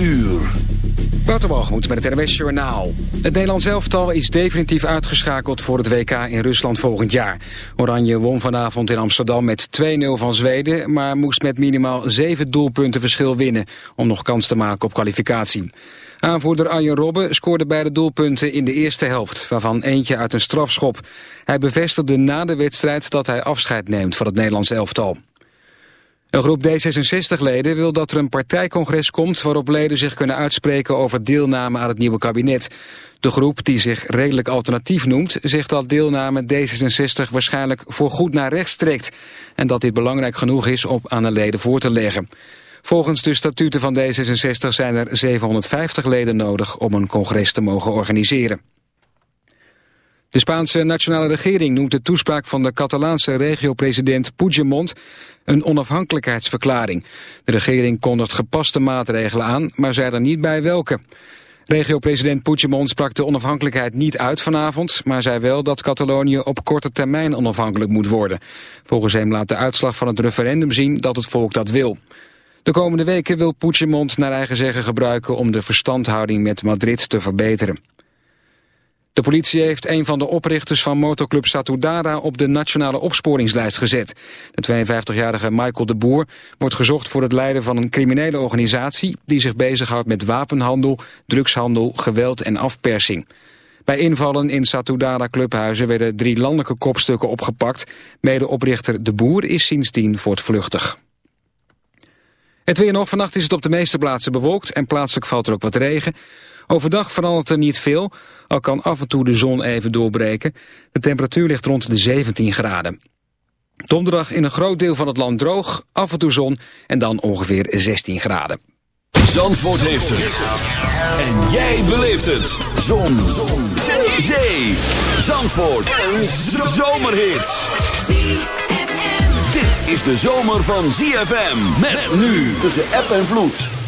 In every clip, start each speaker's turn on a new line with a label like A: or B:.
A: uur.
B: Waterbalgemoed met het NWS Journaal. Het Nederlands elftal is definitief uitgeschakeld voor het WK in Rusland volgend jaar. Oranje won vanavond in Amsterdam met 2-0 van Zweden... maar moest met minimaal 7 doelpunten verschil winnen... om nog kans te maken op kwalificatie. Aanvoerder Arjen Robben scoorde beide doelpunten in de eerste helft... waarvan eentje uit een strafschop. Hij bevestigde na de wedstrijd dat hij afscheid neemt van het Nederlands elftal. Een groep D66-leden wil dat er een partijcongres komt... waarop leden zich kunnen uitspreken over deelname aan het nieuwe kabinet. De groep, die zich redelijk alternatief noemt... zegt dat deelname D66 waarschijnlijk voorgoed naar rechts trekt... en dat dit belangrijk genoeg is om aan de leden voor te leggen. Volgens de statuten van D66 zijn er 750 leden nodig... om een congres te mogen organiseren. De Spaanse nationale regering noemt de toespraak van de Catalaanse regio-president Puigdemont een onafhankelijkheidsverklaring. De regering kondigt gepaste maatregelen aan, maar zei er niet bij welke. Regio-president Puigdemont sprak de onafhankelijkheid niet uit vanavond, maar zei wel dat Catalonië op korte termijn onafhankelijk moet worden. Volgens hem laat de uitslag van het referendum zien dat het volk dat wil. De komende weken wil Puigdemont naar eigen zeggen gebruiken om de verstandhouding met Madrid te verbeteren. De politie heeft een van de oprichters van motoclub Satudara op de nationale opsporingslijst gezet. De 52-jarige Michael de Boer wordt gezocht voor het leiden van een criminele organisatie... die zich bezighoudt met wapenhandel, drugshandel, geweld en afpersing. Bij invallen in Satudara clubhuizen werden drie landelijke kopstukken opgepakt. Medeoprichter de Boer is sindsdien voortvluchtig. Het weer nog. Vannacht is het op de meeste plaatsen bewolkt en plaatselijk valt er ook wat regen. Overdag verandert er niet veel, al kan af en toe de zon even doorbreken. De temperatuur ligt rond de 17 graden. Donderdag in een groot deel van het land droog, af en toe zon en dan ongeveer 16 graden.
A: Zandvoort heeft het. En jij beleeft het. Zon. zon. Zee. Zee. Zandvoort. Een zomerhit. Dit is de zomer van ZFM. Met nu tussen app en vloed.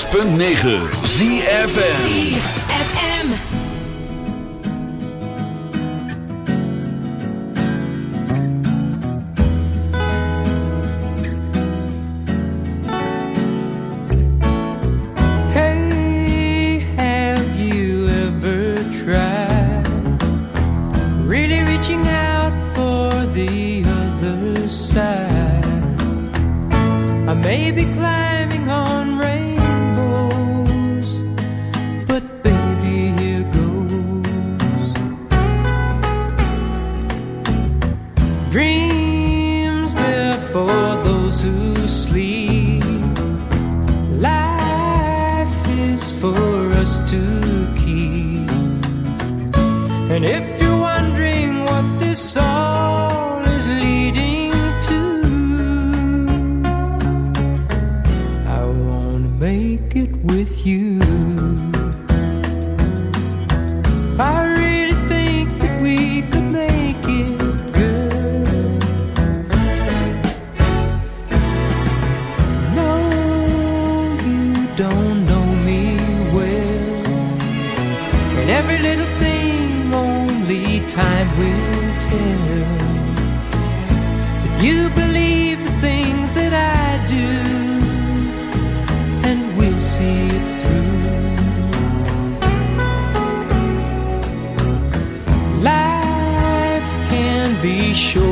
A: 106.9
C: ZFN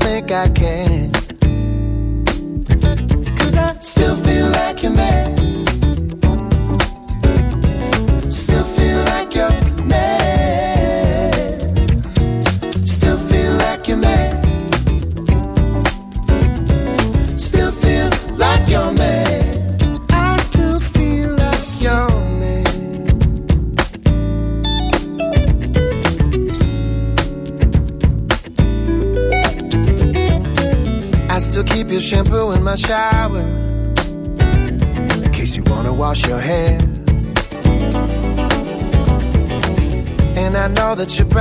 C: think I can. Cause I still feel like a man.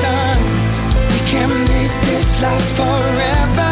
D: this. We can make this last forever.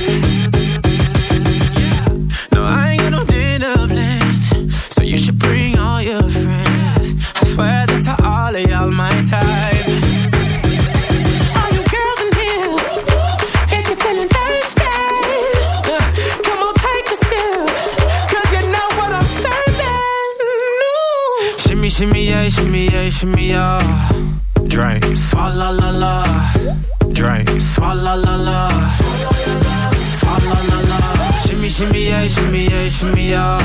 E: Shimmy, shimmy, yeah, shimmy, yeah, shimmy, yeah.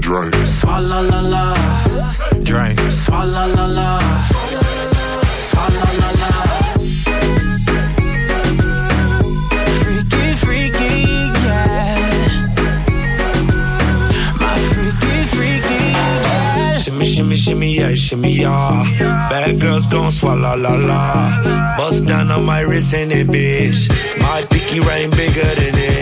E: Drink, swalla la la. Drink, swalla la la. Swalla la la. Freaky, freaky, yeah. My freaky, freaky, yeah.
F: Shimmy, shimmy, shimmy, yeah, shimmy, yeah. Bad girls gon' swallow la la. Bust down on my wrist and it, bitch. My pinky ring bigger than this.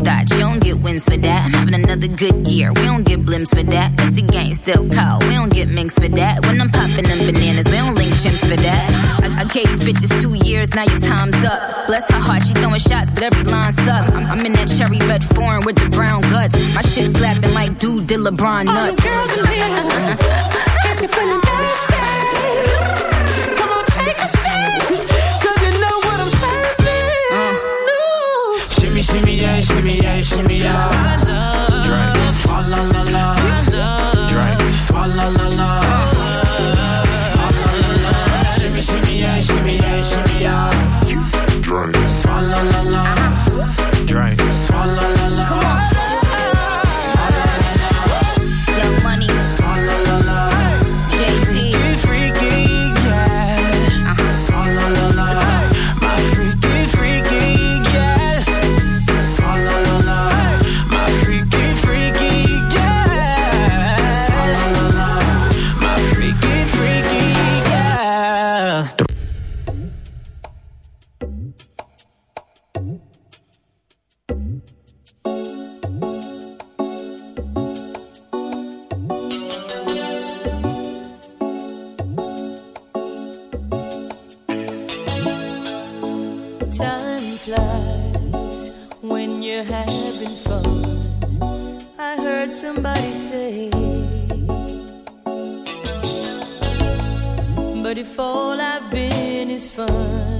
G: thoughts, you don't get wins for that. I'm having another good year, we don't get blimps for that. Cause the game still cold, we don't get minks for that. When I'm popping them bananas, we don't link chimps for that. I, I gave these bitches two years, now your time's up. Bless her heart, she throwing shots, but every line sucks. I'm, I'm in that cherry red foreign with the brown guts. My shit slapping like dude did LeBron
E: All you
G: nuts.
E: girls in here, if you're feeling thirsty, come on take a sip, Shimmy, yeah, shimmy, yeah, shimmy, yeah. Drink, swalla la la. Drink, swalla la la. Swalla la la. Shimmy, shimmy, yeah, shimmy, yeah, shimmy, yeah. Drink, swalla la la.
C: Somebody say, But if all I've been is fun,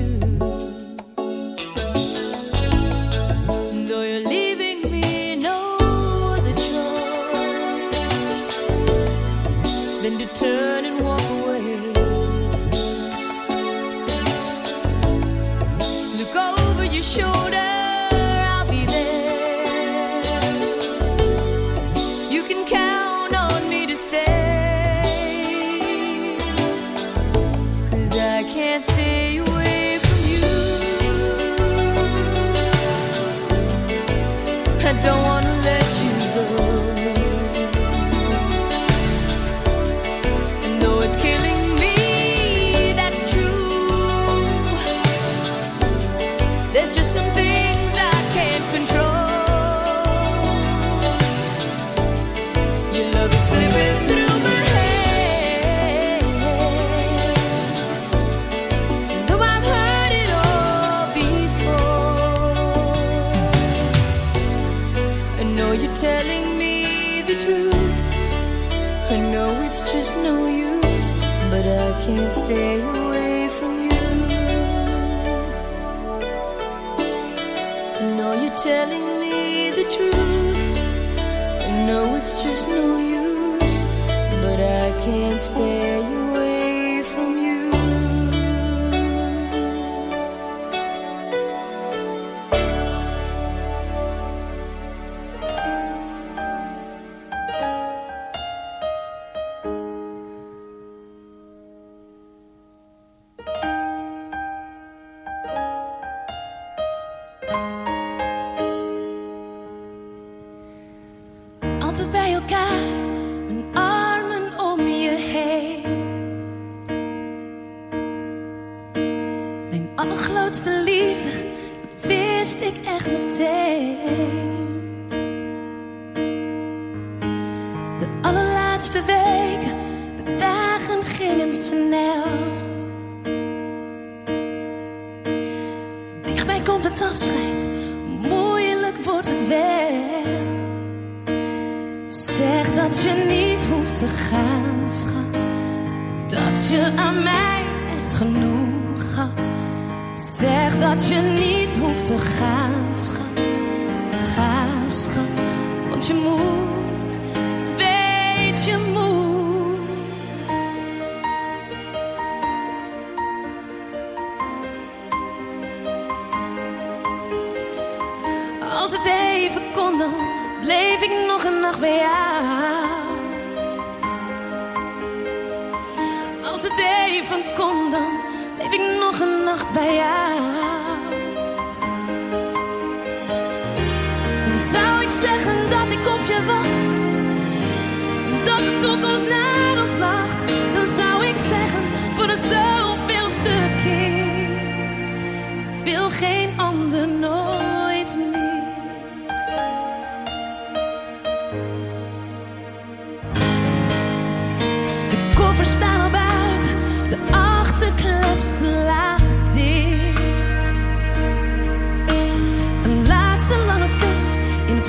C: stay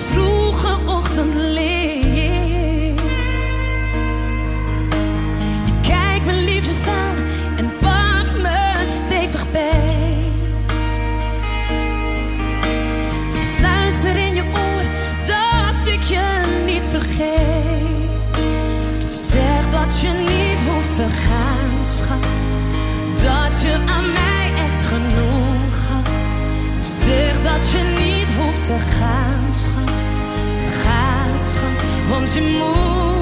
H: vroege ochtendlicht. Je kijkt me liefjes aan en pakt me stevig beet. Ik fluister in je oor dat ik je niet vergeet. Zeg dat je niet hoeft te gaan, schat. Dat je aan mij echt genoeg had. Zeg dat je niet hoeft te gaan 멈춘
A: 모